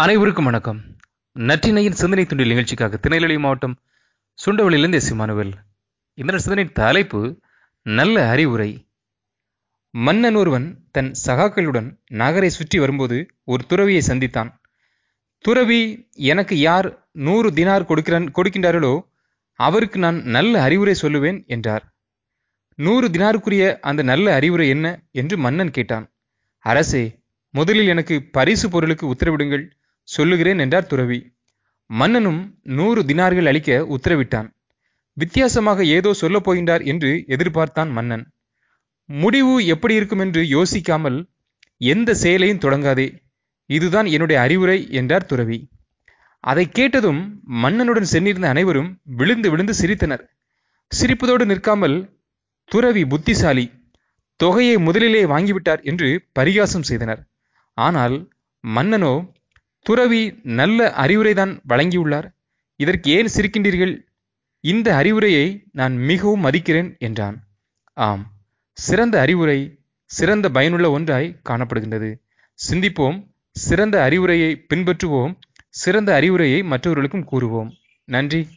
அனைவருக்கும் வணக்கம். நற்றினையின் சிந்தனை துண்டில் நிகழ்ச்சிக்காக திருநெல்வேலி மாவட்டம் சுண்டவளியிலிருந்து எஸ். இமானுவேல். இந்த சிந்தனை தலைப்பு நல்ல அறிவுரை. மன்னன் ஒருவன் தன் சகாக்களுடன் நகரை சுற்றி வரும்போது ஒரு துறவியை சந்தித்தான். துறவி எனக்கு யார் நூறு தினார் கொடுக்கிறான் கொடுக்கின்றார்களோ அவருக்கு நான் நல்ல அறிவுரை சொல்லுவேன் என்றார். நூறு தினாருக்குரிய அந்த நல்ல அறிவுரை என்ன? என்று மன்னன் கேட்டான். அரசே முதலில் எனக்கு பரிசு பொருளுக்கு உத்தரவிடுங்கள். சொல்லுகிறேன் என்றார் துறவி. மன்னனும் நூறு தினார்கள் அளிக்க உத்தரவிட்டான். வித்தியாசமாக ஏதோ சொல்லப் போகின்றார் என்று எதிர்பார்த்தான் மன்னன். முடிவு எப்படி இருக்கும் என்று யோசிக்காமல் எந்த செயலையும் தொடங்காதே இதுதான் என்னுடைய அறிவுரை என்றார் துறவி. அதை கேட்டதும் மன்னனுடன் சென்றிருந்த அனைவரும் விழுந்து விழுந்து சிரித்தனர். சிரிப்பதோடு நிற்காமல் துறவி புத்திசாலி தொகையை முதலிலே வாங்கிவிட்டார் என்று பரிகாசம் செய்தனர். ஆனால் மன்னனோ துறவி நல்ல அறிவுரைதான் வழங்கியுள்ளார். இதற்கு ஏன் சிரிக்கின்றீர்கள்? இந்த அறிவுரையை நான் மிகவும் மதிக்கிறேன் என்றான். ஆம் சிறந்த அறிவுரை சிறந்த பயனுள்ள ஒன்றாய் காணப்படுகின்றது. சிந்திப்போம் சிறந்த அறிவுரையை பின்பற்றுவோம் சிறந்த அறிவுரையை மற்றவர்களுக்கும் கூறுவோம். நன்றி.